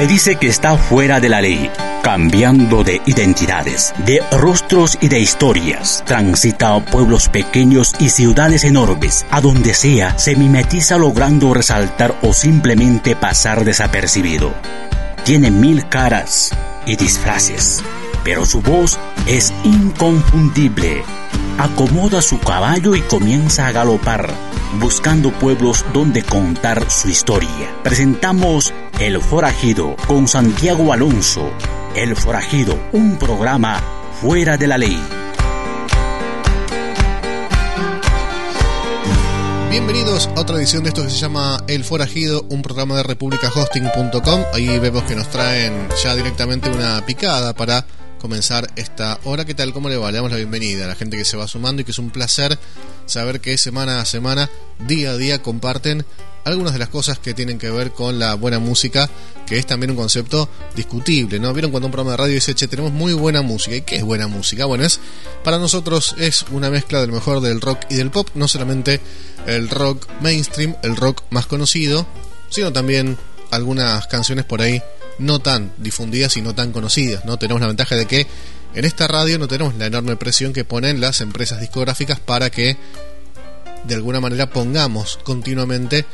Se dice que está fuera de la ley, cambiando de identidades, de rostros y de historias. Transita pueblos pequeños y ciudades enormes. A donde sea, se mimetiza logrando resaltar o simplemente pasar desapercibido. Tiene mil caras y disfraces, pero su voz es inconfundible. Acomoda su caballo y comienza a galopar, buscando pueblos donde contar su historia. Presentamos El Forajido con Santiago Alonso. El Forajido, un programa fuera de la ley. Bienvenidos a otra edición de esto que se llama El Forajido, un programa de republicahosting.com. Ahí vemos que nos traen ya directamente una picada para comenzar esta hora. ¿Qué tal? ¿Cómo le va? Le damos la bienvenida a la gente que se va sumando y que es un placer saber que semana a semana, día a día, comparten algunas de las cosas que tienen que ver con la buena música, que es también un concepto discutible, ¿no? Vieron cuando un programa de radio dice, che, tenemos muy buena música. ¿Y qué es buena música? Bueno, es para nosotros es una mezcla del mejor del rock y del pop, no solamente el rock mainstream, el rock más conocido, sino también algunas canciones por ahí no tan difundidas y no tan conocidas, ¿no? Tenemos la ventaja de que en esta radio no tenemos la enorme presión que ponen las empresas discográficas para que de alguna manera pongamos continuamente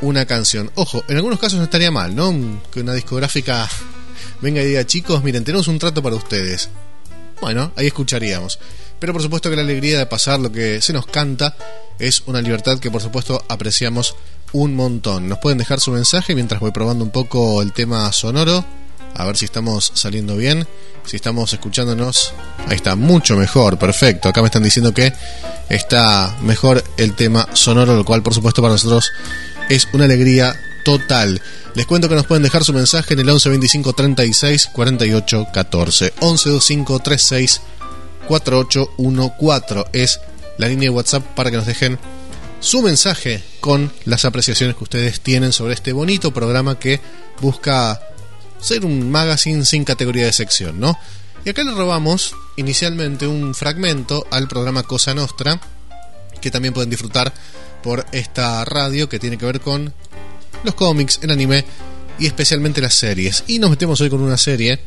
una canción. Ojo, en algunos casos no estaría mal, ¿no? Que una discográfica venga y diga, chicos, miren, tenemos un trato para ustedes. Bueno, ahí escucharíamos. Pero por supuesto que la alegría de pasar lo que se nos canta es una libertad que por supuesto apreciamos un montón. Nos pueden dejar su mensaje mientras voy probando un poco el tema sonoro. A ver si estamos saliendo bien. Si estamos escuchándonos. Ahí está, mucho mejor, perfecto. Acá me están diciendo que está mejor el tema sonoro, lo cual por supuesto para nosotros es una alegría total. Les cuento que nos pueden dejar su mensaje en el 11 25 36 48 14. 11 25 36 4814 es la línea de WhatsApp para que nos dejen su mensaje con las apreciaciones que ustedes tienen sobre este bonito programa que busca ser un magazine sin categoría de sección, ¿no? Y acá le robamos inicialmente un fragmento al programa Cosa Nostra, que también pueden disfrutar por esta radio que tiene que ver con los cómics, el anime y especialmente las series. Y nos metemos hoy con una serie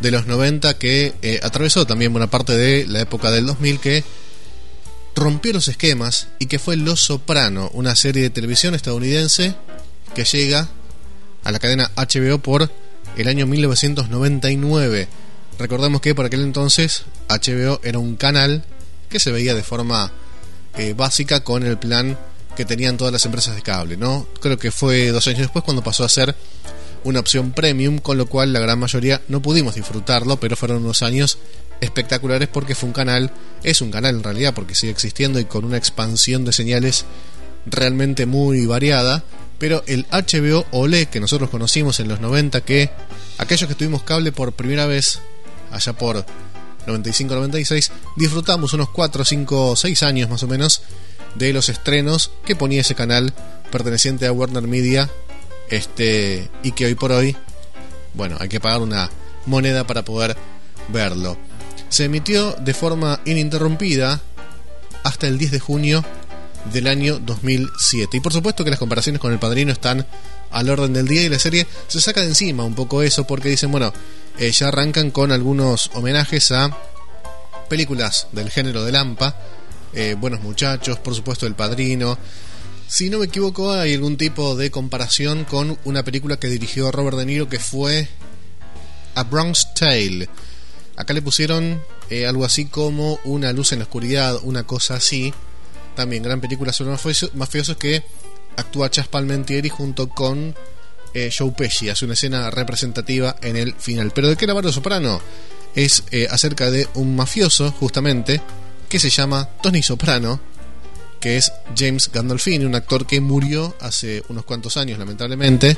de los 90 que eh, atravesó también buena parte de la época del 2000 que rompió los esquemas y que fue Los Soprano, una serie de televisión estadounidense que llega a la cadena HBO por el año 1999. Recordemos que por aquel entonces HBO era un canal que se veía de forma eh, básica con el plan que tenían todas las empresas de cable, ¿no? Creo que fue dos años después cuando pasó a ser una opción premium, con lo cual la gran mayoría no pudimos disfrutarlo, pero fueron unos años espectaculares porque fue un canal, es un canal en realidad porque sigue existiendo y con una expansión de señales realmente muy variada, pero el HBO OLE que nosotros conocimos en los 90, que aquellos que tuvimos cable por primera vez allá por 95-96, disfrutamos unos 4, 5, 6 años más o menos de los estrenos que ponía ese canal perteneciente a Warner Media este y que hoy por hoy bueno hay que pagar una moneda para poder verlo se emitió de forma ininterrumpida hasta el 10 de junio del año 2007 y por supuesto que las comparaciones con el padrino están al orden del día y la serie se saca de encima un poco eso porque dicen bueno eh, ya arrancan con algunos homenajes a películas del género de Lampa, eh, Buenos Muchachos, por supuesto El Padrino. Si no me equivoco, hay algún tipo de comparación con una película que dirigió Robert De Niro que fue A Bronx Tale. Acá le pusieron eh, algo así como Una luz en la oscuridad, una cosa así. También gran película sobre mafiosos que actúa Chas Palmentieri junto con eh, Joe Pesci hace una escena representativa en el final. Pero ¿de qué era Bardo Soprano? Es eh, acerca de un mafioso, justamente, que se llama Tony Soprano, que es James Gandolfini, un actor que murió hace unos cuantos años, lamentablemente,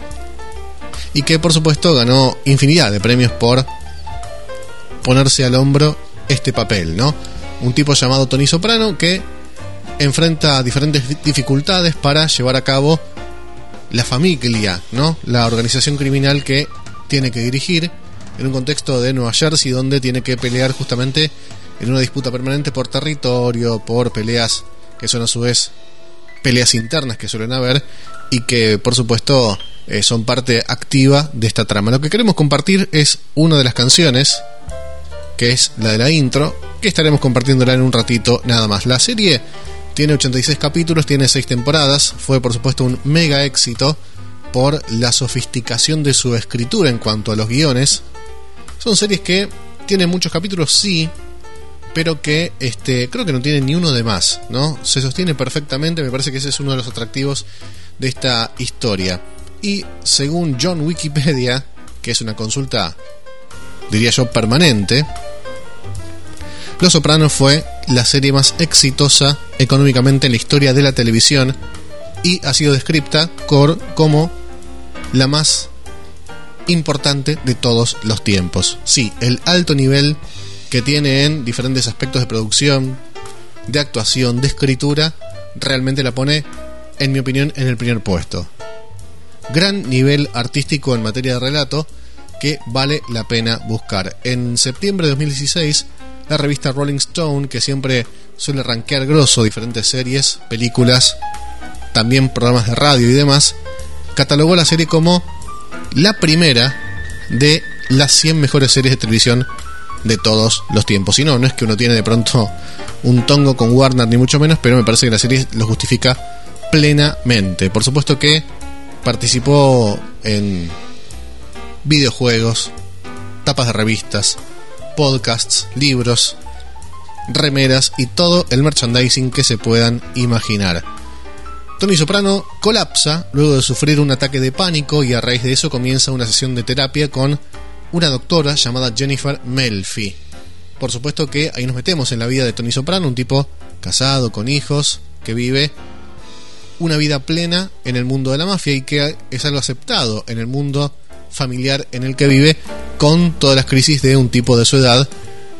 y que por supuesto ganó infinidad de premios por ponerse al hombro este papel, ¿no? Un tipo llamado Tony Soprano que enfrenta diferentes dificultades para llevar a cabo la familia, ¿no? La organización criminal que tiene que dirigir en un contexto de Nueva Jersey donde tiene que pelear justamente en una disputa permanente por territorio, por peleas que son a su vez peleas internas que suelen haber y que por supuesto eh, son parte activa de esta trama. Lo que queremos compartir es una de las canciones, que es la de la intro, que estaremos compartiéndola en un ratito nada más. La serie tiene 86 capítulos, tiene 6 temporadas, fue por supuesto un mega éxito por la sofisticación de su escritura en cuanto a los guiones. Son series que tienen muchos capítulos, sí, pero que este, creo que no tienen ni uno de más, ¿no? Se sostiene perfectamente, me parece que ese es uno de los atractivos de esta historia. Y según John Wikipedia, que es una consulta, diría yo, permanente, Los Sopranos fue la serie más exitosa económicamente en la historia de la televisión y ha sido descrita como la más importante de todos los tiempos. Sí, el alto nivel que tiene en diferentes aspectos de producción, de actuación, de escritura, realmente la pone, en mi opinión, en el primer puesto. Gran nivel artístico en materia de relato que vale la pena buscar. En septiembre de 2016, la revista Rolling Stone, que siempre suele rankear grosso diferentes series, películas, también programas de radio y demás, catalogó la serie como la primera de las 100 mejores series de televisión de todos los tiempos. Y no, no es que uno tiene de pronto un tongo con Warner, ni mucho menos, pero me parece que la serie lo justifica plenamente. Por supuesto que participó en videojuegos, tapas de revistas, podcasts, libros, remeras y todo el merchandising que se puedan imaginar. Tony Soprano colapsa luego de sufrir un ataque de pánico y a raíz de eso comienza una sesión de terapia con una doctora llamada Jennifer Melfi. Por supuesto que ahí nos metemos en la vida de Tony Soprano, un tipo casado, con hijos, que vive una vida plena en el mundo de la mafia y que es algo aceptado en el mundo familiar en el que vive con todas las crisis de un tipo de su edad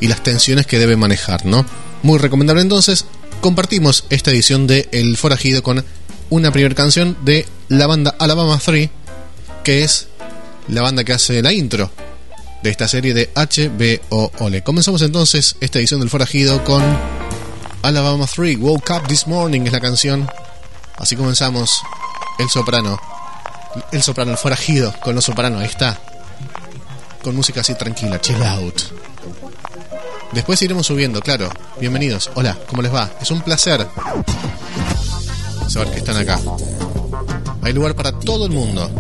y las tensiones que debe manejar, ¿no? Muy recomendable entonces, compartimos esta edición de El Forajido con una primera canción de la banda Alabama 3, que es la banda que hace la intro de esta serie de HBO Ole. Comenzamos entonces esta edición del Forajido con Alabama 3, Woke Up This Morning es la canción. Así comenzamos El Soprano. El Soprano, el Forajido con los Soprano, ahí está. Con música así tranquila, chill out. Después iremos subiendo, claro. Bienvenidos. Hola, ¿cómo les va? Es un placer saber que están acá. Hay lugar para todo el mundo.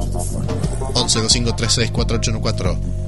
11 2536 4814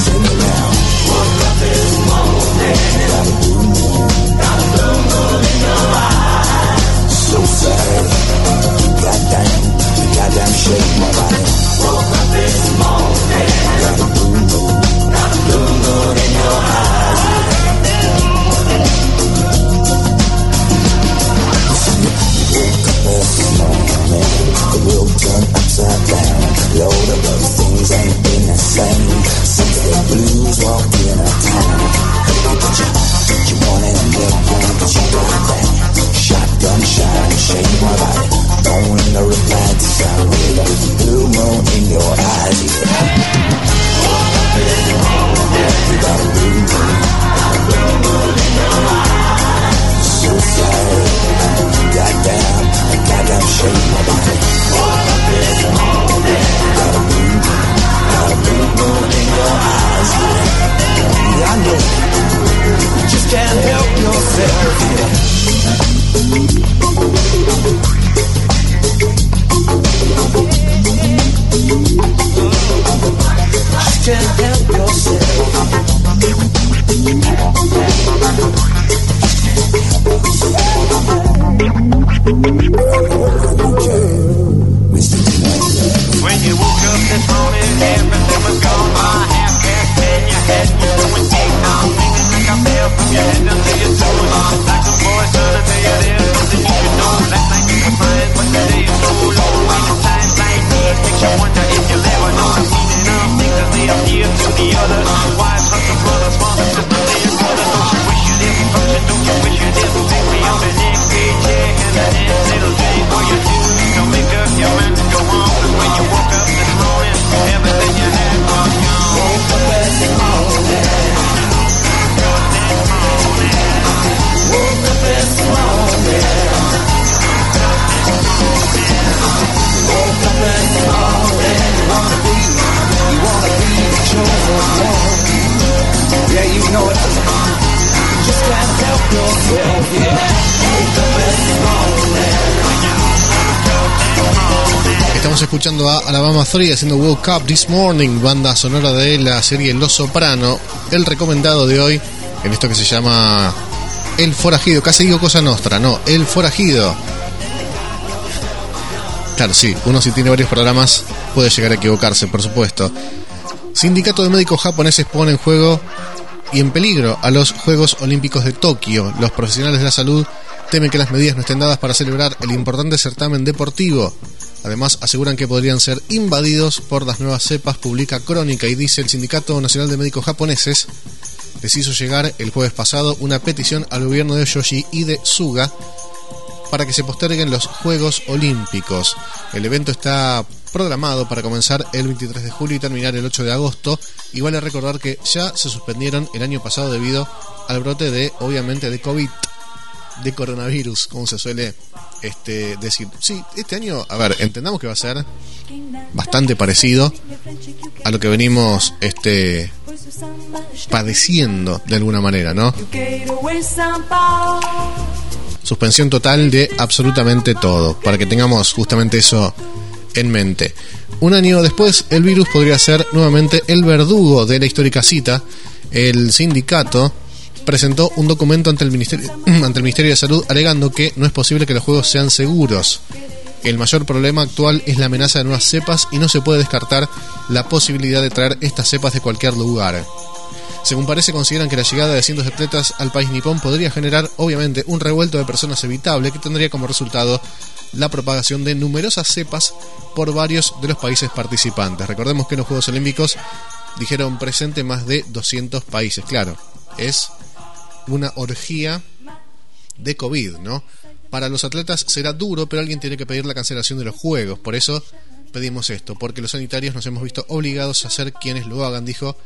sing now. Up this morning, got a blue escuchando a Alabama 3 haciendo Woke Up This Morning, banda sonora de la serie Los Soprano. El recomendado de hoy en esto que se llama El Forajido. Casi digo cosa nostra, no, El Forajido. Claro, sí, uno si tiene varios programas puede llegar a equivocarse, por supuesto. Sindicato de médicos japoneses pone en juego y en peligro a los Juegos Olímpicos de Tokio. Los profesionales de la salud temen que las medidas no estén dadas para celebrar el importante certamen deportivo. Además, aseguran que podrían ser invadidos por las nuevas cepas, publica Crónica y dice el Sindicato Nacional de Médicos Japoneses les hizo llegar el jueves pasado una petición al gobierno de Yoshi y de Suga para que se posterguen los Juegos Olímpicos. El evento está programado para comenzar el 23 de julio y terminar el 8 de agosto. Y vale recordar que ya se suspendieron el año pasado debido al brote de, obviamente, de COVID, de coronavirus, como se suele este, decir. Sí, este año, a ver, entendamos que va a ser bastante parecido a lo que venimos este, padeciendo de alguna manera, ¿no? Suspensión total de absolutamente todo, para que tengamos justamente eso en mente. Un año después, el virus podría ser nuevamente el verdugo de la histórica cita. El sindicato presentó un documento ante el Ministerio, ante el Ministerio de Salud alegando que no es posible que los juegos sean seguros. El mayor problema actual es la amenaza de nuevas cepas y no se puede descartar la posibilidad de traer estas cepas de cualquier lugar. Según parece, consideran que la llegada de cientos de atletas al país nipón podría generar, obviamente, un revuelto de personas evitable que tendría como resultado la propagación de numerosas cepas por varios de los países participantes. Recordemos que en los Juegos Olímpicos dijeron presente más de 200 países. Claro, es una orgía de COVID, ¿no? Para los atletas será duro, pero alguien tiene que pedir la cancelación de los Juegos. Por eso pedimos esto, porque los sanitarios nos hemos visto obligados a ser quienes lo hagan, dijo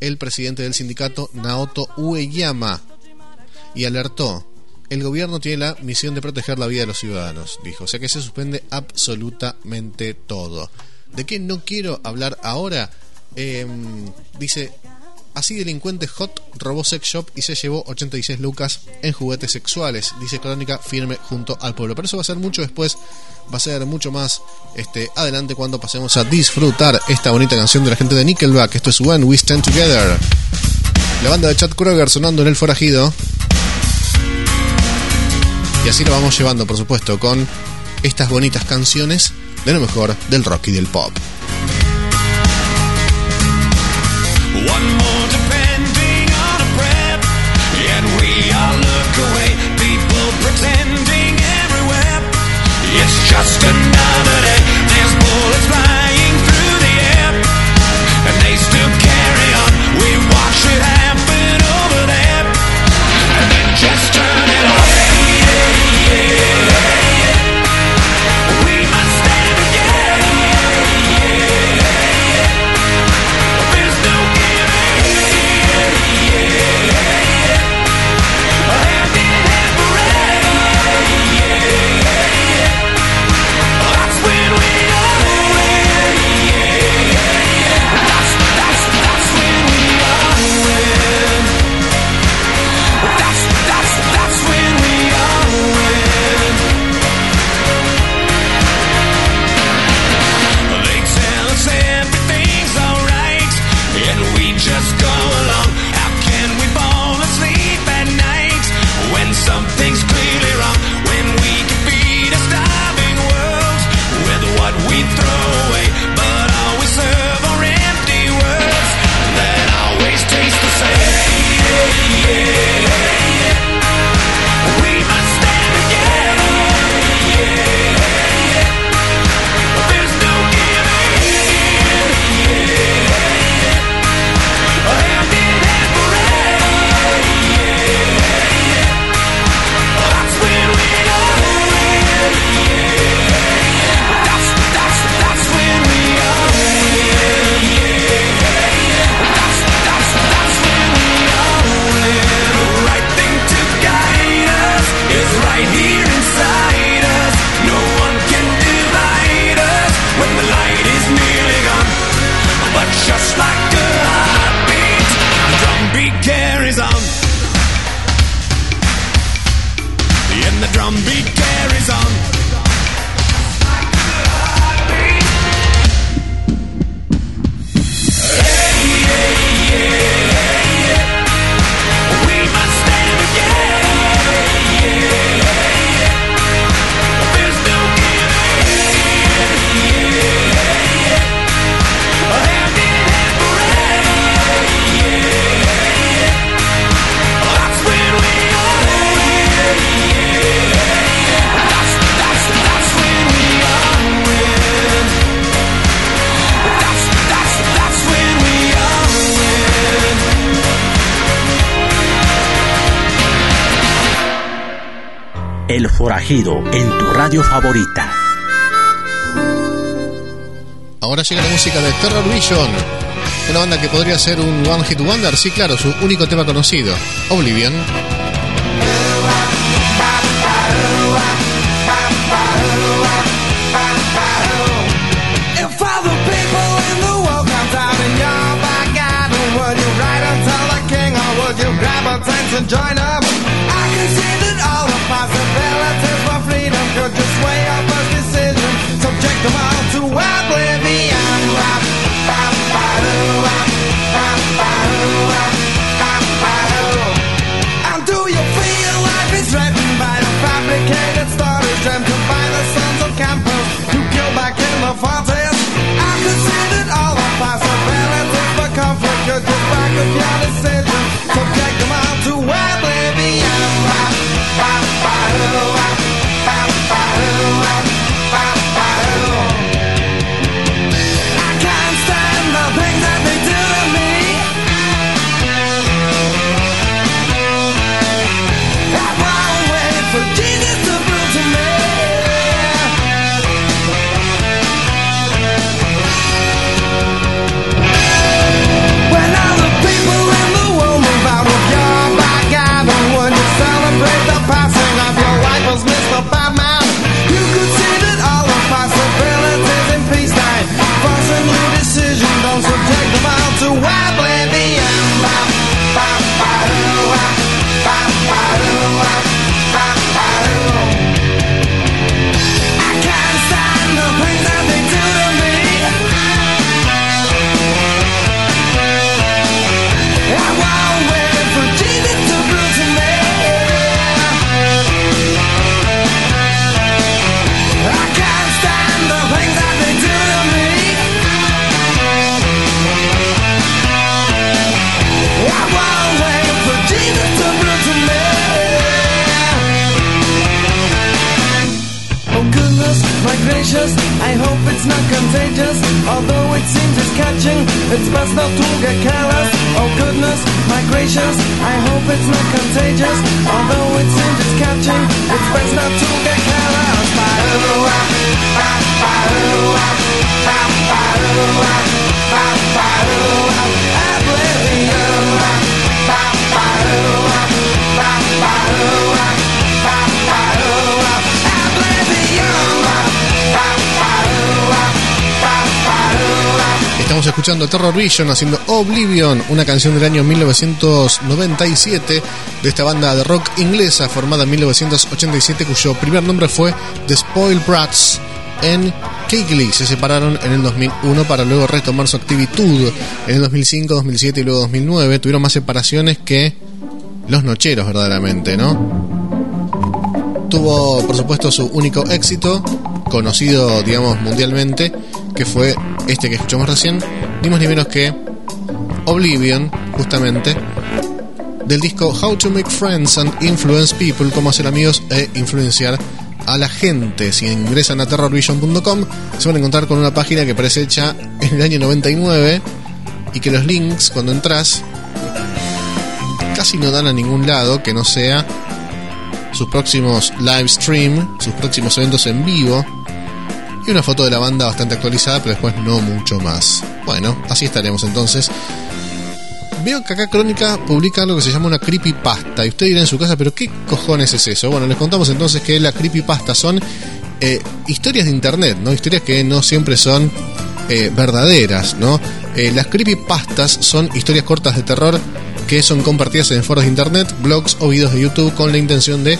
el presidente del sindicato Naoto Ueyama. Y alertó, el gobierno tiene la misión de proteger la vida de los ciudadanos, dijo. O sea que se suspende absolutamente todo. ¿De qué no quiero hablar ahora? Em, dice, Así delincuente Hot robó sex shop y se llevó 86 lucas en juguetes sexuales, dice Crónica firme junto al pueblo. Pero eso va a ser mucho después, va a ser mucho más este, adelante cuando pasemos a disfrutar esta bonita canción de la gente de Nickelback. Esto es When We Stand Together. La banda de Chad Kroger sonando en el forajido. Y así lo vamos llevando, por supuesto, con estas bonitas canciones de lo mejor del rock y del pop. En tu radio favorita. Ahora llega la música de Terror Vision, una banda que podría ser un One Hit Wonder, sí, claro, su único tema conocido, Oblivion. And join up? I can see that all the possibilities subject them all to oblivion. Wap, seems it's best not to get careless. Oh goodness, my gracious, I hope it's not contagious. Although it seems it's catching, it's best not to get careless. Ba-do-wah, ba-ba-do-wah, ba-ba-do-wah, ba-ba-do-wah. Estamos escuchando Terror Vision haciendo Oblivion, una canción del año 1997 de esta banda de rock inglesa formada en 1987 cuyo primer nombre fue The Spoil Brats en Keighley. Se separaron en el 2001 para luego retomar su actitud en el 2005, 2007 y luego 2009. Tuvieron más separaciones que los nocheros verdaderamente, ¿no? tuvo por supuesto su único éxito, conocido digamos mundialmente, que fue este que escuchamos recién, ni ni menos que Oblivion, justamente, del disco How to Make Friends and Influence People, cómo hacer amigos e influenciar a la gente. Si ingresan a terrorvision.com se van a encontrar con una página que parece hecha en el año 99 y que los links cuando entras casi no dan a ningún lado que no sea sus próximos live stream, sus próximos eventos en vivo y una foto de la banda bastante actualizada, pero después no mucho más. Bueno, así estaremos entonces. Veo que acá Crónica publica algo que se llama una creepypasta. Y usted dirá en su casa, ¿pero qué cojones es eso? Bueno, les contamos entonces que la creepypasta son eh, historias de internet, ¿no? Historias que no siempre son eh, verdaderas, ¿no? Eh, las creepypastas son historias cortas de terror que son compartidas en foros de internet, blogs o videos de YouTube con la intención de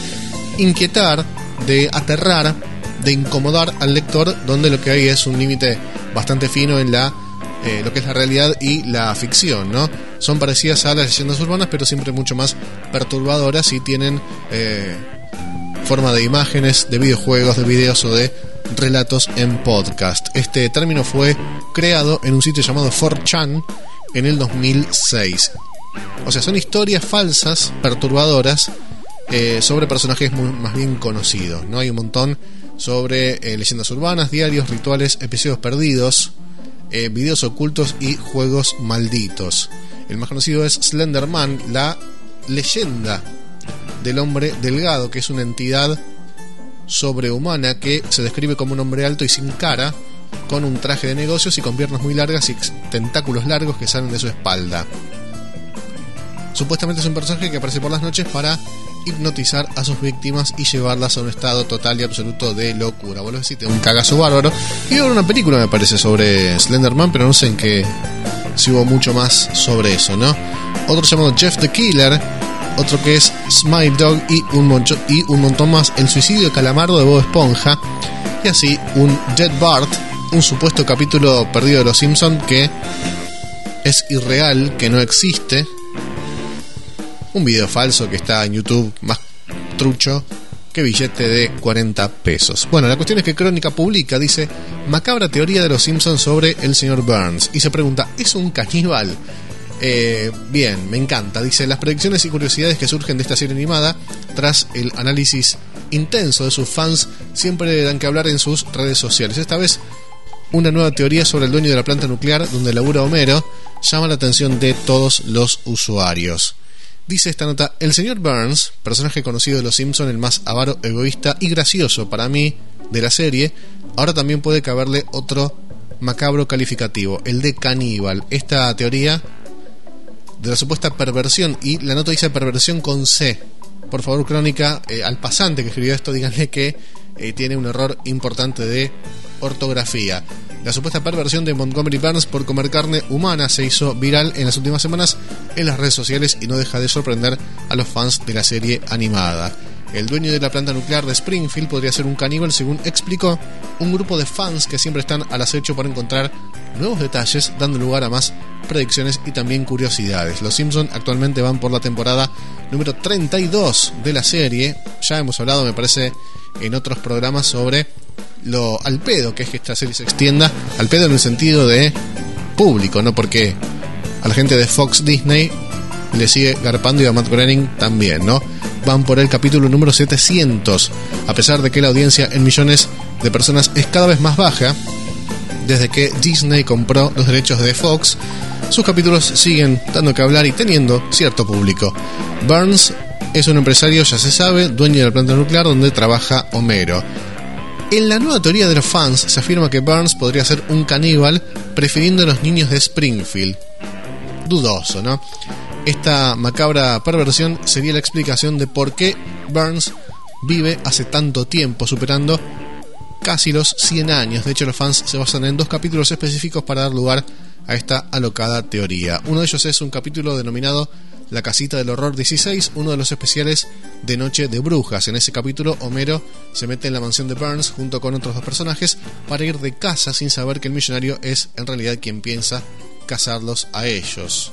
inquietar, de aterrar, de incomodar al lector, donde lo que hay es un límite bastante fino en la eh, lo que es la realidad y la ficción, ¿no? Son parecidas a las leyendas urbanas, pero siempre mucho más perturbadoras y tienen eh, forma de imágenes, de videojuegos, de videos o de relatos en podcast. Este término fue creado en un sitio llamado 4chan en el 2006. O sea, son historias falsas, perturbadoras, eh, sobre personajes más bien conocidos. ¿no? Hay un montón sobre eh, leyendas urbanas, diarios, rituales, episodios perdidos, eh, videos ocultos y juegos malditos. El más conocido es Slenderman, la leyenda del hombre delgado, que es una entidad sobrehumana que se describe como un hombre alto y sin cara, con un traje de negocios y con piernas muy largas y tentáculos largos que salen de su espalda. Supuestamente es un personaje que aparece por las noches para hipnotizar a sus víctimas y llevarlas a un estado total y absoluto de locura. A decir, un cagazo bárbaro. Y ahora una película me parece sobre Slenderman, pero no sé en qué si hubo mucho más sobre eso, ¿no? Otro llamado Jeff the Killer, otro que es Smile Dog y un, y un montón más El suicidio de Calamardo de Bob Esponja y así un Dead Bart, un supuesto capítulo perdido de Los Simpson que es irreal, que no existe. Un video falso que está en YouTube más trucho que billete de 40 pesos. Bueno, la cuestión es que Crónica publica, dice, macabra teoría de los Simpsons sobre el señor Burns. Y se pregunta, ¿es un caníbal? Eh, bien, me encanta. Dice, las predicciones y curiosidades que surgen de esta serie animada, tras el análisis intenso de sus fans, siempre dan que hablar en sus redes sociales. Esta vez, una nueva teoría sobre el dueño de la planta nuclear, donde labura Homero, llama la atención de todos los usuarios. Dice esta nota, el señor Burns, personaje conocido de Los Simpson, el más avaro, egoísta y gracioso para mí de la serie, ahora también puede caberle otro macabro calificativo, el de caníbal. Esta teoría de la supuesta perversión, y la nota dice perversión con C. Por favor, crónica, eh, al pasante que escribió esto, díganle que eh, tiene un error importante de ortografía. La supuesta perversión de Montgomery Burns por comer carne humana se hizo viral en las últimas semanas en las redes sociales y no deja de sorprender a los fans de la serie animada. El dueño de la planta nuclear de Springfield podría ser un caníbal, según explicó un grupo de fans que siempre están al acecho para encontrar nuevos detalles, dando lugar a más predicciones y también curiosidades. Los Simpson actualmente van por la temporada número 32 de la serie. Ya hemos hablado, me parece, en otros programas sobre lo al pedo que es que esta serie se extienda, al pedo en el sentido de público, no porque a la gente de Fox Disney le sigue garpando y a Matt Groening también, ¿no? Van por el capítulo número 700, a pesar de que la audiencia en millones de personas es cada vez más baja, desde que Disney compró los derechos de Fox, sus capítulos siguen dando que hablar y teniendo cierto público. Burns es un empresario, ya se sabe, dueño de la planta nuclear donde trabaja Homero. En la nueva teoría de los fans se afirma que Burns podría ser un caníbal prefiriendo a los niños de Springfield. Dudoso, ¿no? Esta macabra perversión sería la explicación de por qué Burns vive hace tanto tiempo, superando casi los 100 años. De hecho, los fans se basan en dos capítulos específicos para dar lugar a esta alocada teoría. Uno de ellos es un capítulo denominado la casita del horror 16, uno de los especiales de Noche de Brujas. En ese capítulo, Homero se mete en la mansión de Burns junto con otros dos personajes para ir de casa sin saber que el millonario es en realidad quien piensa casarlos a ellos.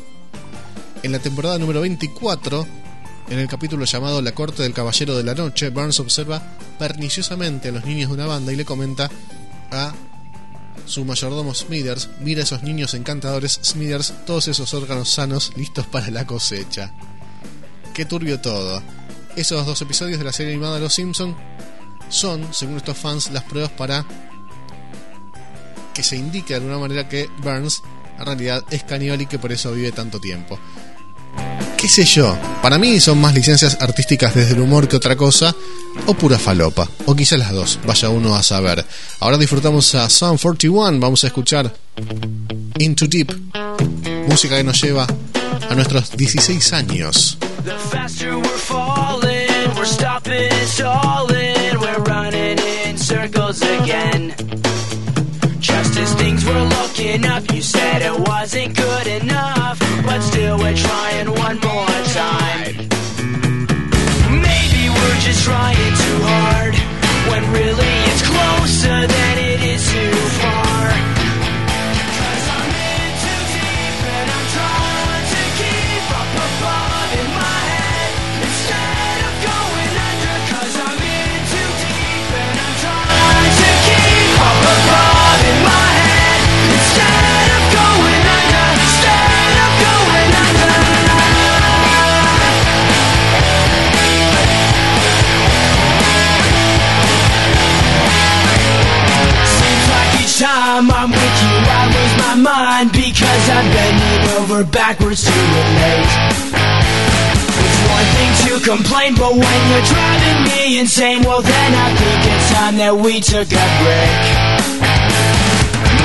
En la temporada número 24, en el capítulo llamado La Corte del Caballero de la Noche, Burns observa perniciosamente a los niños de una banda y le comenta a su mayordomo Smithers, mira esos niños encantadores, Smithers, todos esos órganos sanos listos para la cosecha. Qué turbio todo. Esos dos episodios de la serie animada Los Simpson son, según estos fans, las pruebas para que se indique de alguna manera que Burns en realidad es caníbal y que por eso vive tanto tiempo qué sé yo, para mí son más licencias artísticas desde el humor que otra cosa, o pura falopa, o quizá las dos, vaya uno a saber. Ahora disfrutamos a Sun 41, vamos a escuchar Into Deep, música que nos lleva a nuestros 16 años. Just as things were looking up, you said. But still, we're trying one more time. Maybe we're just trying too hard, train But when you're driving me insane Well then I think it's time that we took a break.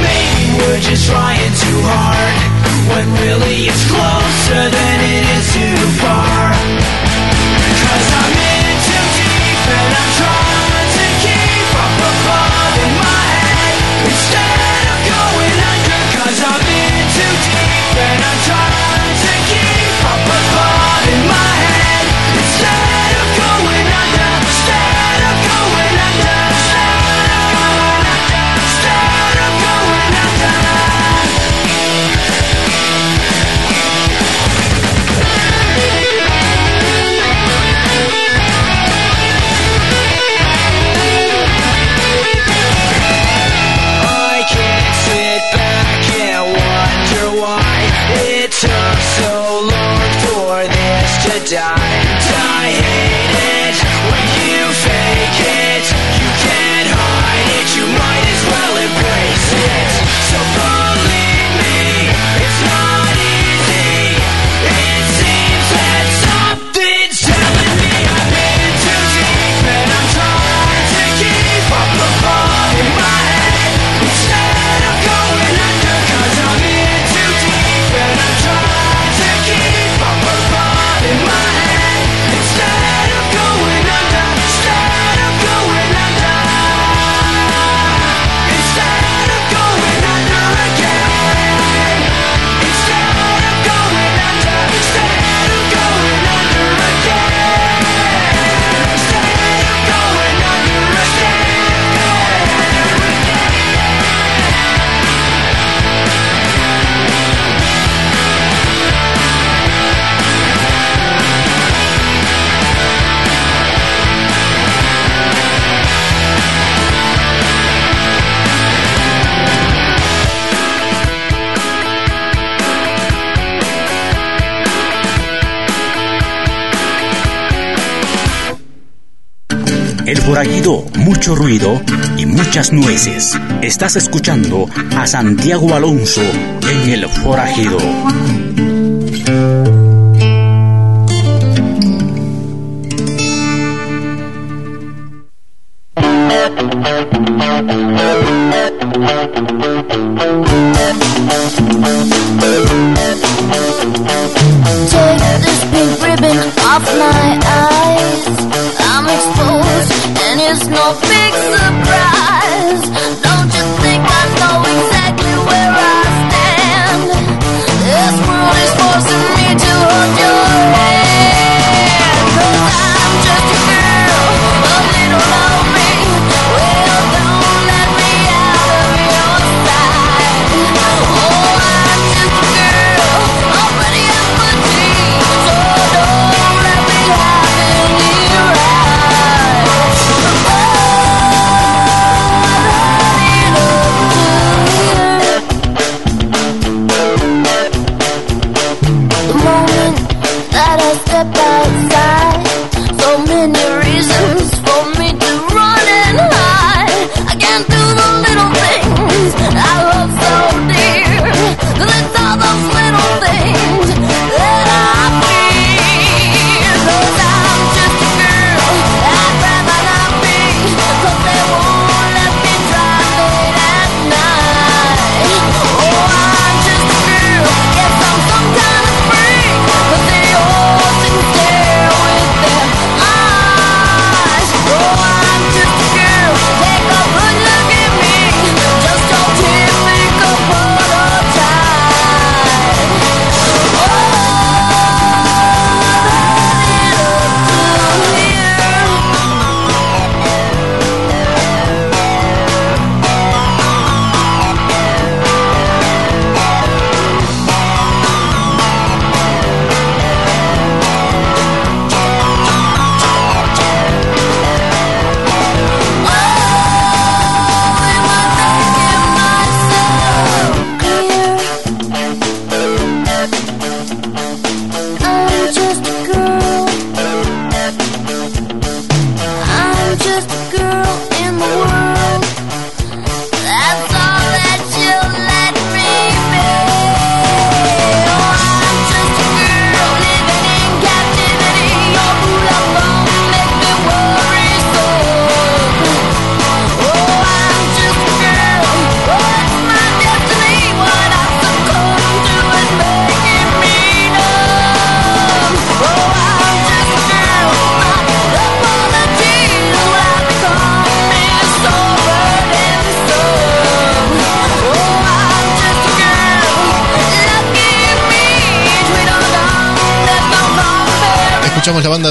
Maybe we're just trying too hard When really it's closer than it is too far. Seguido, mucho ruido y muchas nueces. Estás escuchando a Santiago Alonso en El Forajido. no fixer.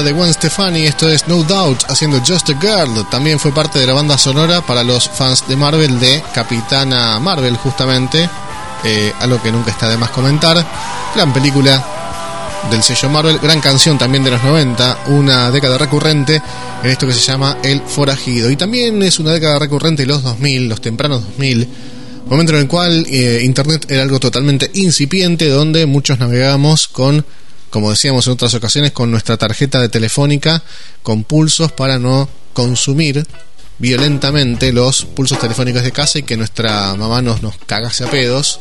De Gwen Stefani, esto es No Doubt, haciendo Just a Girl. También fue parte de la banda sonora para los fans de Marvel de Capitana Marvel, justamente. Eh, algo que nunca está de más comentar. Gran película del sello Marvel, gran canción también de los 90, una década recurrente en esto que se llama El Forajido. Y también es una década recurrente los 2000, los tempranos 2000, momento en el cual eh, Internet era algo totalmente incipiente, donde muchos navegábamos con como decíamos en otras ocasiones, con nuestra tarjeta de telefónica con pulsos para no consumir violentamente los pulsos telefónicos de casa y que nuestra mamá nos, nos cagase a pedos.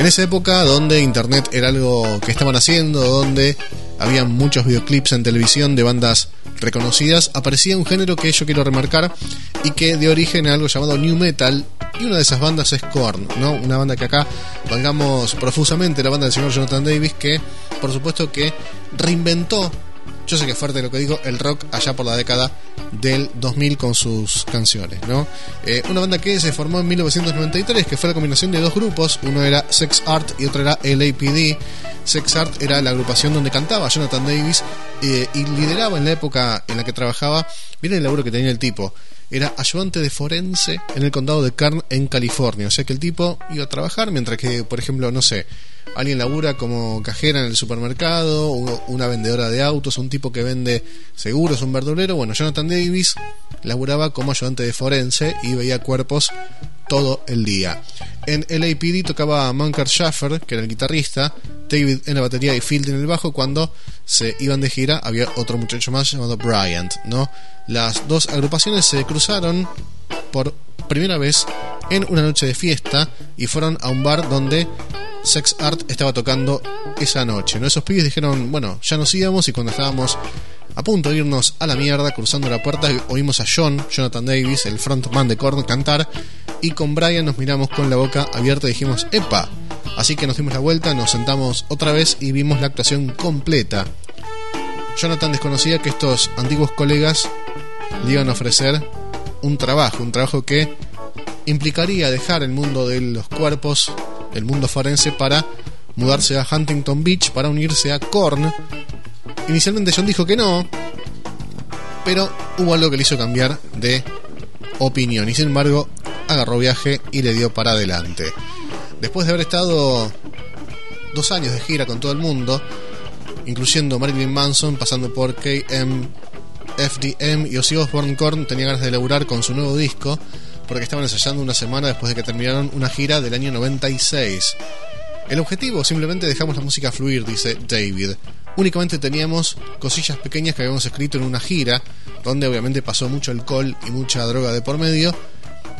En esa época donde internet era algo que estaban haciendo, donde había muchos videoclips en televisión de bandas reconocidas, aparecía un género que yo quiero remarcar y que de origen es algo llamado New Metal y una de esas bandas es Korn, ¿no? Una banda que acá valgamos profusamente, la banda del señor Jonathan Davis, que por supuesto que reinventó, yo sé que es fuerte lo que digo, el rock allá por la década del 2000 con sus canciones, ¿no? Eh, una banda que se formó en 1993, que fue la combinación de dos grupos, uno era Sex Art y otro era LAPD. Sex Art era la agrupación donde cantaba Jonathan Davis eh, y lideraba en la época en la que trabajaba, miren el laburo que tenía el tipo, era ayudante de forense en el condado de Kern en California. O sea que el tipo iba a trabajar mientras que, por ejemplo, no sé, alguien labura como cajera en el supermercado, una vendedora de autos, un tipo que vende seguros, un verdulero. Bueno, Jonathan Davis laburaba como ayudante de forense y veía cuerpos todo el día. En LAPD tocaba Munker Schaffer, que era el guitarrista, David en la batería y Field en el bajo. Cuando se iban de gira había otro muchacho más llamado Bryant, ¿no? Las dos agrupaciones se cruzaron por primera vez en una noche de fiesta y fueron a un bar donde Sex Art estaba tocando esa noche. ¿no? Esos pibes dijeron, bueno, ya nos íbamos y cuando estábamos a punto de irnos a la mierda, cruzando la puerta, oímos a John, Jonathan Davis, el frontman de Korn, cantar y con Brian nos miramos con la boca abierta y dijimos, ¡epa! Así que nos dimos la vuelta, nos sentamos otra vez y vimos la actuación completa. Jonathan desconocía que estos antiguos colegas le iban a ofrecer un trabajo, un trabajo que implicaría dejar el mundo de los cuerpos, el mundo forense, para mudarse a Huntington Beach, para unirse a Korn. Inicialmente John dijo que no, pero hubo algo que le hizo cambiar de opinión y sin embargo agarró viaje y le dio para adelante. Después de haber estado dos años de gira con todo el mundo, incluyendo Marilyn Manson, pasando por KM, FDM y Ozzy Osbourne, Korn tenía ganas de laburar con su nuevo disco porque estaban ensayando una semana después de que terminaron una gira del año 96. El objetivo, simplemente dejamos la música fluir, dice David. Únicamente teníamos cosillas pequeñas que habíamos escrito en una gira, donde obviamente pasó mucho alcohol y mucha droga de por medio,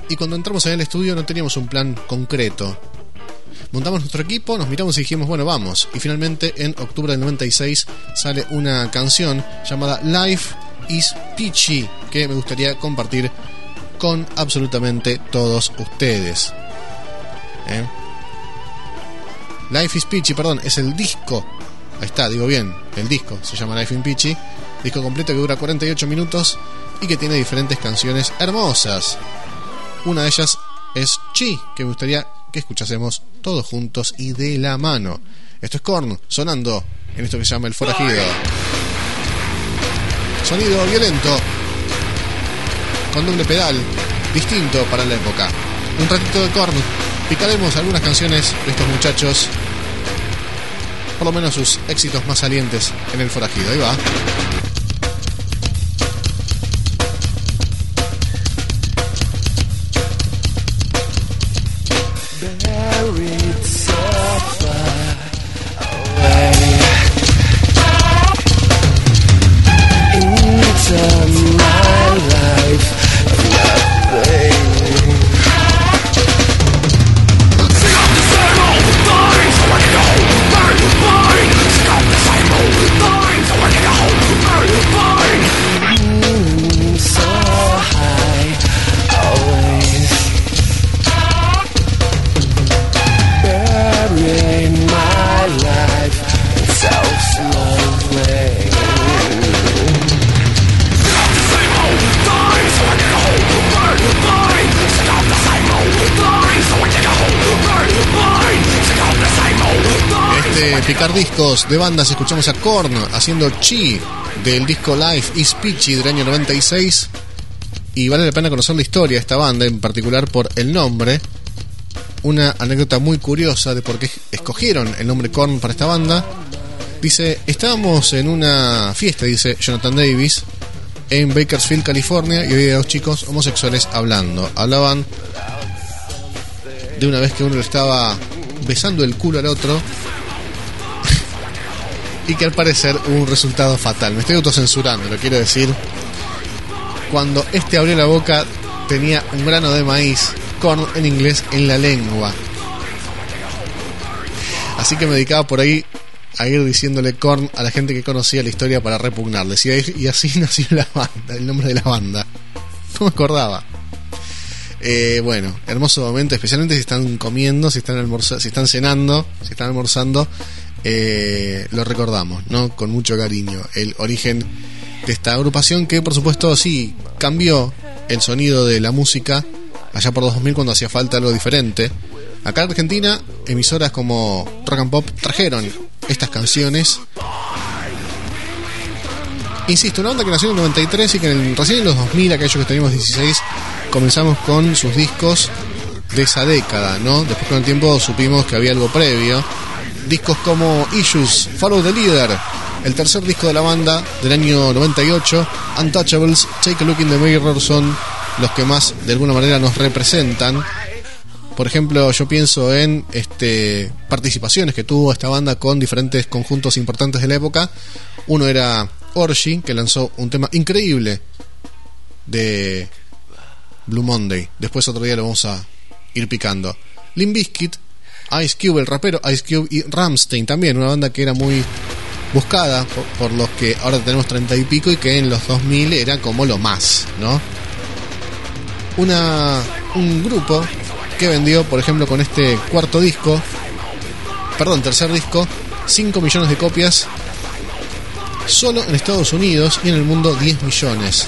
y cuando entramos en el estudio no teníamos un plan concreto. Montamos nuestro equipo, nos miramos y dijimos, bueno, vamos. Y finalmente en octubre del 96 sale una canción llamada Life is Peachy, que me gustaría compartir con absolutamente todos ustedes. ¿Eh? Life is Peachy, perdón, es el disco. Ahí está, digo bien, el disco se llama Life in Peachy. Disco completo que dura 48 minutos y que tiene diferentes canciones hermosas. Una de ellas es Chi, que me gustaría que escuchásemos todos juntos y de la mano. Esto es Korn, sonando en esto que se llama El Forajido. Sonido violento, con doble pedal, distinto para la época. Un ratito de Korn, picaremos algunas canciones de estos muchachos, por lo menos sus éxitos más salientes en El Forajido. Ahí va. Discos de bandas escuchamos a Korn haciendo Chi, del disco Life is Peachy del año 96 y vale la pena conocer la historia de esta banda, en particular por el nombre. Una anécdota muy curiosa de por qué escogieron el nombre Korn para esta banda. Dice, estábamos en una fiesta, dice Jonathan Davis, en Bakersfield, California, y había dos chicos homosexuales hablando. Hablaban de una vez que uno le estaba besando el culo al otro y que al parecer hubo un resultado fatal. Me estoy autocensurando, lo quiero decir. Cuando este abrió la boca tenía un grano de maíz, corn en inglés, en la lengua. Así que me dedicaba por ahí a ir diciéndole corn a la gente que conocía la historia para repugnarles. Y, así nació la banda, el nombre de la banda. No me acordaba. Eh, bueno, hermoso momento, especialmente si están comiendo, si están almorzando, si están cenando, si están almorzando, eh, lo recordamos, ¿no? Con mucho cariño. El origen de esta agrupación que, por supuesto, sí cambió el sonido de la música allá por 2000 cuando hacía falta algo diferente. Acá en Argentina, emisoras como Rock and Pop trajeron estas canciones. Insisto, una banda que nació en el 93 y que en recién en los 2000, aquellos que teníamos 16, comenzamos con sus discos de esa década, ¿no? Después con el tiempo supimos que había algo previo. Discos como Issues, Follow the Leader, el tercer disco de la banda del año 98, Untouchables, Take a Look in the Mirror son los que más de alguna manera nos representan. Por ejemplo, yo pienso en este participaciones que tuvo esta banda con diferentes conjuntos importantes de la época. Uno era Orgy, que lanzó un tema increíble de Blue Monday. Después otro día lo vamos a ir picando. Limp Bizkit, Ice Cube, el rapero Ice Cube y Ramstein también, una banda que era muy buscada por, los que ahora tenemos treinta y pico y que en los 2000 era como lo más, ¿no? Una, un grupo que vendió, por ejemplo, con este cuarto disco, perdón, tercer disco, 5 millones de copias solo en Estados Unidos y en el mundo 10 millones.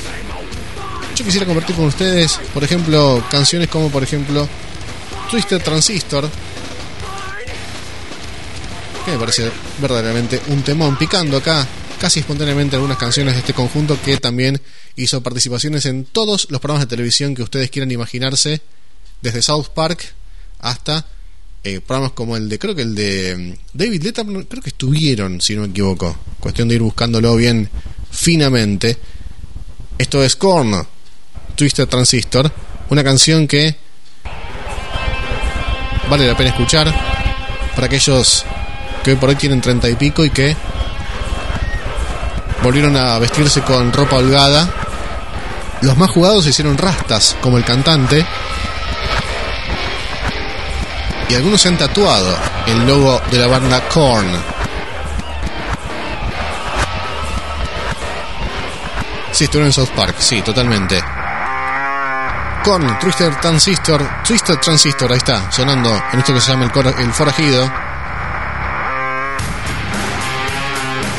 Yo quisiera compartir con ustedes, por ejemplo, canciones como, por ejemplo, Twisted Transistor, que me parece verdaderamente un temón, picando acá casi espontáneamente algunas canciones de este conjunto que también hizo participaciones en todos los programas de televisión que ustedes quieran imaginarse, desde South Park hasta eh, programas como el de, creo que el de mm, David Letterman, creo que estuvieron, si no me equivoco. Cuestión de ir buscándolo bien finamente. Esto es Korn, Twisted Transistor, una canción que vale la pena escuchar para aquellos que hoy por hoy tienen treinta y pico y que volvieron a vestirse con ropa holgada. Los más jugados se hicieron rastas, como el cantante. Y algunos se han tatuado el logo de la banda Korn. Sí, estuvieron en South Park, sí, totalmente. Korn, Twister Transistor, Twisted Transistor, ahí está, sonando en esto que se llama el forajido.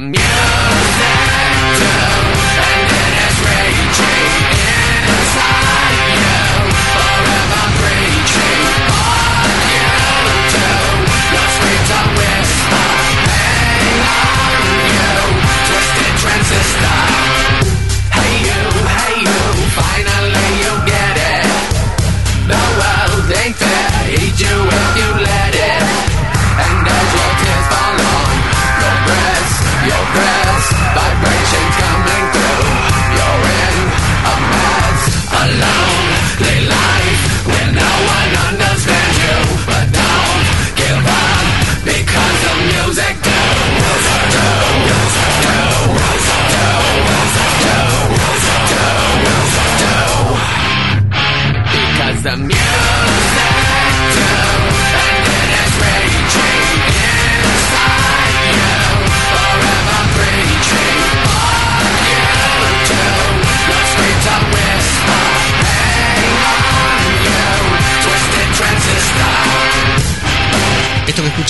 mierda.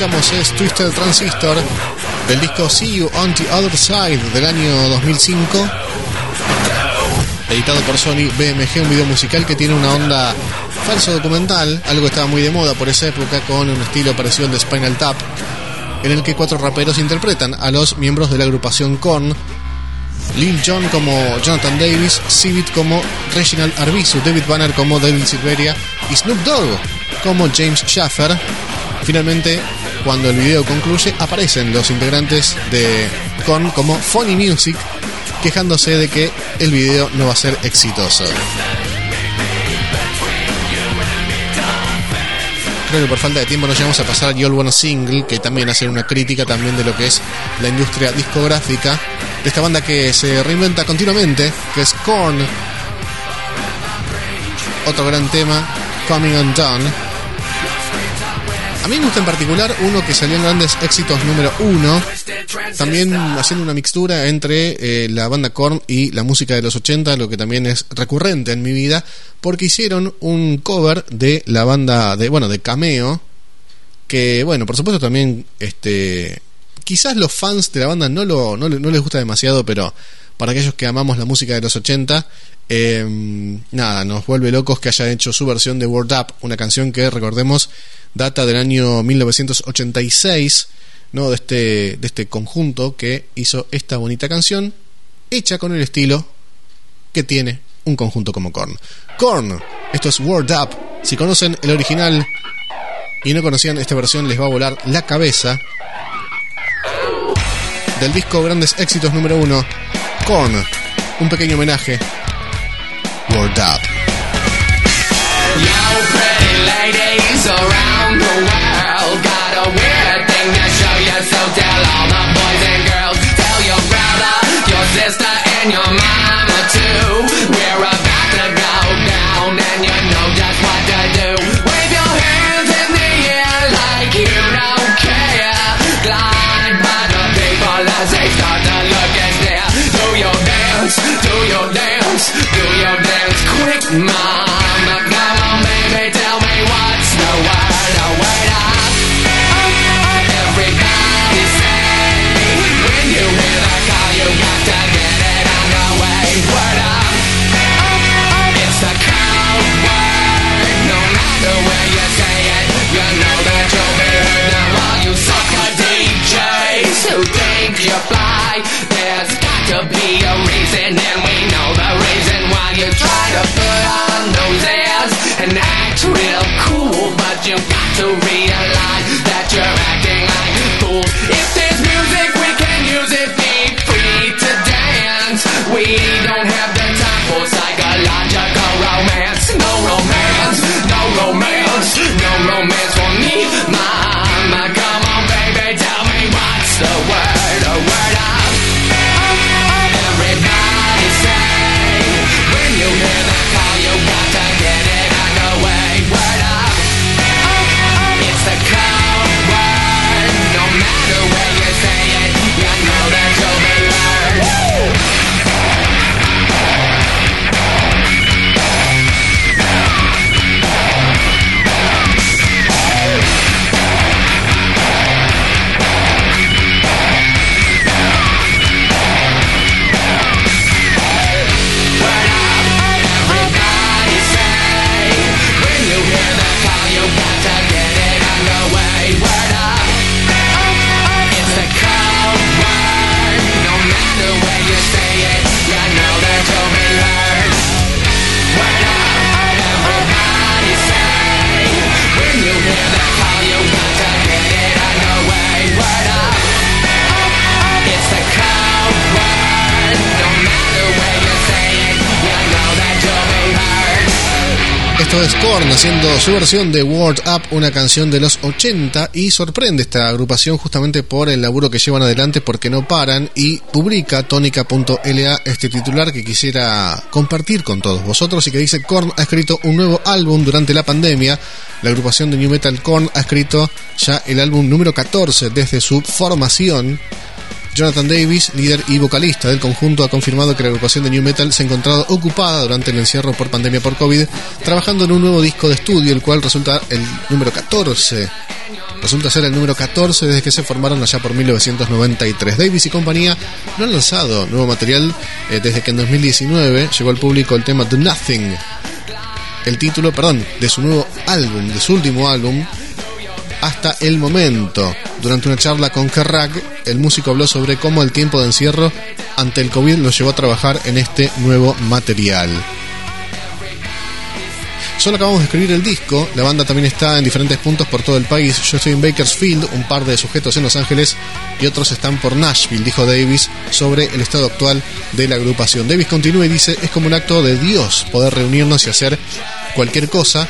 Escuchamos es Twisted Transistor del disco See You on the Other Side del año 2005, editado por Sony BMG, un video musical que tiene una onda falso documental, algo que estaba muy de moda por esa época con un estilo parecido al de Spinal Tap, en el que cuatro raperos interpretan a los miembros de la agrupación Korn, Lil Jon como Jonathan Davis, Civit como Reginald Arbizu, David Banner como David Silveria y Snoop Dogg como James Schaffer. Finalmente, cuando el video concluye, aparecen los integrantes de Korn como Funny Music, quejándose de que el video no va a ser exitoso. Creo que por falta de tiempo nos llegamos a pasar a All Wanna Single, que también hace una crítica también de lo que es la industria discográfica de esta banda que se reinventa continuamente, que es Korn. Otro gran tema, Coming Undone. A mí me gusta en particular uno que salió en grandes éxitos número uno, también haciendo una mixtura entre eh, la banda Korn y la música de los 80, lo que también es recurrente en mi vida, porque hicieron un cover de la banda de, bueno, de Cameo, que bueno, por supuesto también este quizás los fans de la banda no lo no, le- no les gusta demasiado, pero para aquellos que amamos la música de los 80, eh, nada, nos vuelve locos que haya hecho su versión de Word Up, una canción que recordemos data del año 1986, ¿no? de este de este conjunto que hizo esta bonita canción hecha con el estilo que tiene un conjunto como Korn. Korn, esto es Word Up. Si conocen el original y no conocían esta versión, les va a volar la cabeza. Del disco Grandes Éxitos número uno, Korn, un pequeño homenaje. Word Up. Tell all the boys and girls, tell your brother, your sister, and your mama too. We're about to go down, and you know just what to do. Wave your hands in the air like you don't care. Glide by the people as they start to look and stare. Do your dance, do your dance, do your dance quick, mama. You Esto es Korn haciendo su versión de Word Up, una canción de los 80 y sorprende esta agrupación justamente por el laburo que llevan adelante porque no paran y publica tónica.la este titular que quisiera compartir con todos vosotros y que dice Korn ha escrito un nuevo álbum durante la pandemia. La agrupación de New Metal Korn ha escrito ya el álbum número 14 desde su formación. Jonathan Davis, líder y vocalista del conjunto, ha confirmado que la agrupación de New Metal se ha encontrado ocupada durante el encierro por pandemia por COVID, trabajando en un nuevo disco de estudio, el cual resulta el número 14 Resulta ser el número 14 desde que se formaron allá por 1993. Davis y compañía no han lanzado nuevo material eh, desde que en 2019 llegó al público el tema Do Nothing. El título, perdón, de su nuevo álbum, de su último álbum, hasta el momento. Durante una charla con Kerrag, el músico habló sobre cómo el tiempo de encierro ante el COVID lo llevó a trabajar en este nuevo material. Solo acabamos de escribir el disco, la banda también está en diferentes puntos por todo el país. Yo estoy en Bakersfield, un par de sujetos en Los Ángeles y otros están por Nashville, dijo Davis sobre el estado actual de la agrupación. Davis continúa y dice, es como un acto de Dios poder reunirnos y hacer cualquier cosa.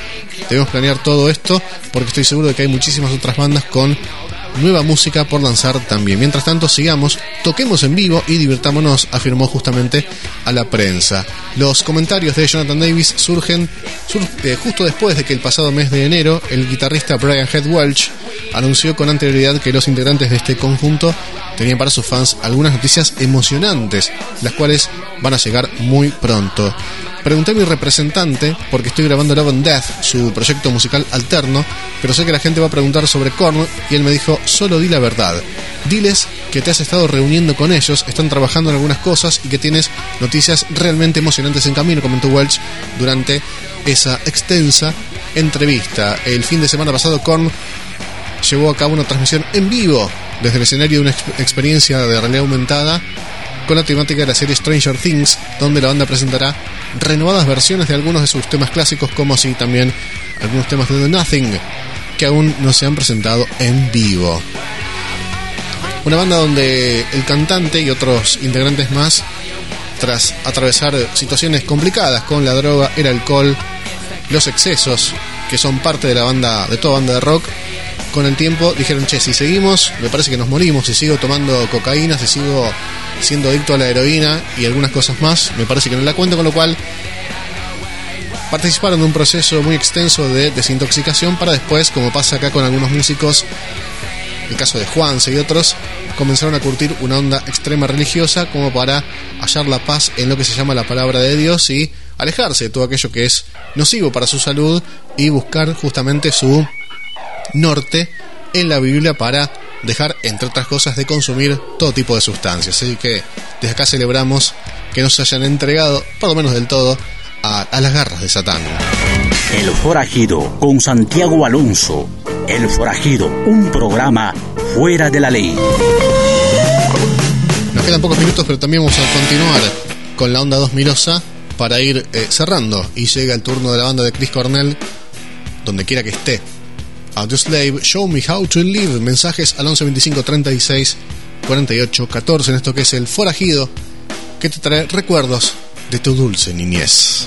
Debemos planear todo esto porque estoy seguro de que hay muchísimas otras bandas con nueva música por lanzar también. Mientras tanto, sigamos, toquemos en vivo y divirtámonos, afirmó justamente a la prensa. Los comentarios de Jonathan Davis surgen sur- eh, justo después de que el pasado mes de enero el guitarrista Brian Head Welch anunció con anterioridad que los integrantes de este conjunto tenían para sus fans algunas noticias emocionantes, las cuales van a llegar muy pronto. Pregunté a mi representante, porque estoy grabando Love and Death, su proyecto musical alterno, pero sé que la gente va a preguntar sobre Korn, y él me dijo, solo di la verdad. Diles que te has estado reuniendo con ellos, están trabajando en algunas cosas y que tienes noticias realmente emocionantes en camino, comentó Welch durante esa extensa entrevista. El fin de semana pasado, Korn llevó a cabo una transmisión en vivo desde el escenario de una ex- experiencia de realidad aumentada con la temática de la serie Stranger Things, donde la banda presentará renovadas versiones de algunos de sus temas clásicos, como así también algunos temas de The Nothing, que aún no se han presentado en vivo. Una banda donde el cantante y otros integrantes más, tras atravesar situaciones complicadas con la droga, el alcohol, los excesos, que son parte de la banda, de toda banda de rock, con el tiempo dijeron, che, si seguimos, me parece que nos morimos, si sigo tomando cocaína, si sigo siendo adicto a la heroína y algunas cosas más, me parece que no la cuento, con lo cual participaron de un proceso muy extenso de desintoxicación para después, como pasa acá con algunos músicos, el caso de Juanse y otros, comenzaron a curtir una onda extrema religiosa como para hallar la paz en lo que se llama la palabra de Dios y alejarse de todo aquello que es nocivo para su salud y buscar justamente su norte en la Biblia para dejar, entre otras cosas, de consumir todo tipo de sustancias. Así que desde acá celebramos que no se hayan entregado, por lo menos del todo, a, a las garras de Satán. El Forajido con Santiago Alonso. El Forajido, un programa fuera de la ley. Nos quedan pocos minutos, pero también vamos a continuar con la onda 2000 para ir eh, cerrando. Y llega el turno de la banda de Chris Cornell, donde quiera que esté. Audioslave, Show Me How to Live. Mensajes al 11 25 36 48 14 en esto que es el forajido que te trae recuerdos de tu dulce niñez.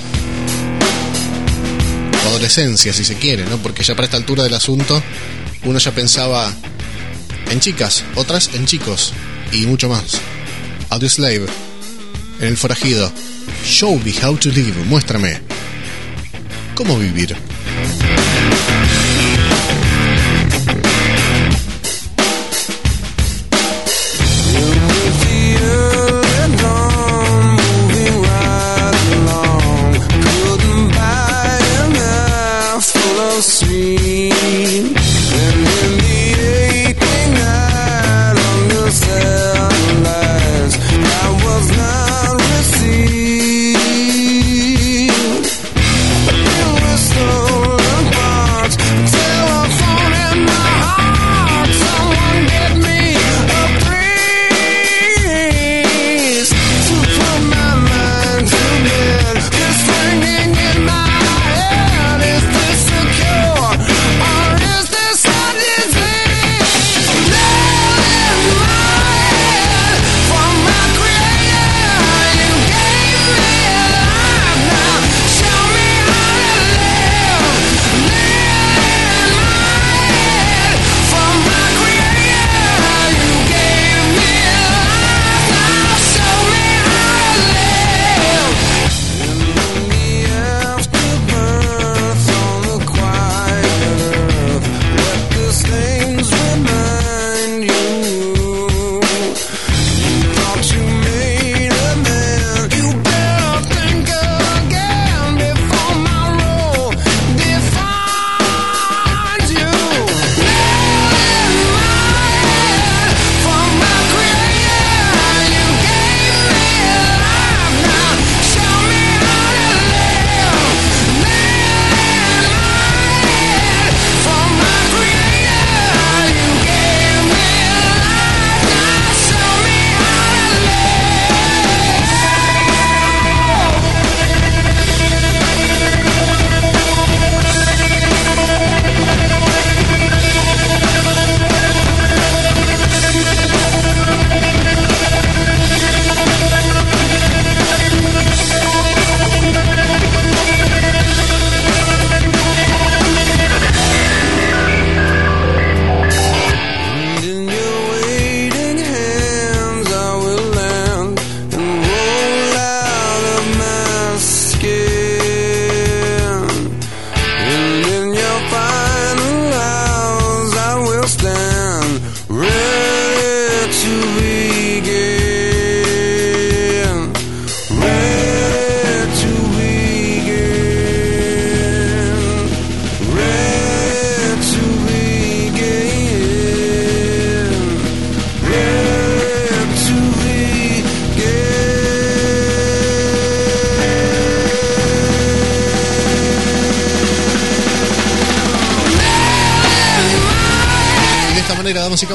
O adolescencia, si se quiere, ¿no? Porque ya para esta altura del asunto uno ya pensaba en chicas, otras en chicos y mucho más. Audioslave, en el forajido. Show me how to live. Muéstrame cómo vivir.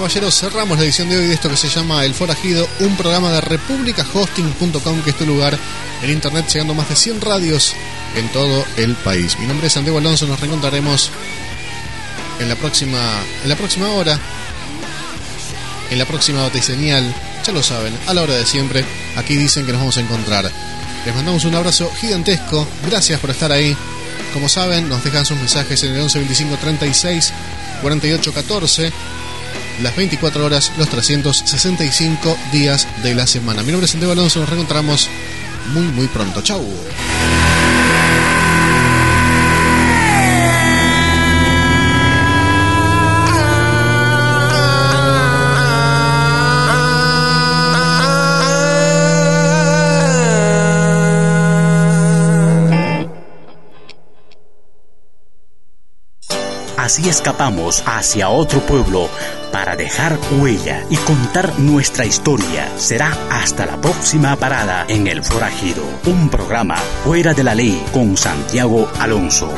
Caballeros, cerramos la edición de hoy de esto que se llama El Forajido, un programa de republicahosting.com, que es tu lugar en internet, llegando a más de 100 radios en todo el país. Mi nombre es Santiago Alonso, nos reencontraremos en la próxima, en la próxima hora, en la próxima señal, ya lo saben, a la hora de siempre, aquí dicen que nos vamos a encontrar. Les mandamos un abrazo gigantesco, gracias por estar ahí. Como saben, nos dejan sus mensajes en el 11 25 36 48 14 las 24 horas, los 365 días de la semana. Mi nombre es Santiago Alonso, nos reencontramos muy muy pronto. Chau. Así escapamos hacia otro pueblo para dejar huella y contar nuestra historia. Será hasta la próxima parada en El Forajido, un programa fuera de la ley con Santiago Alonso.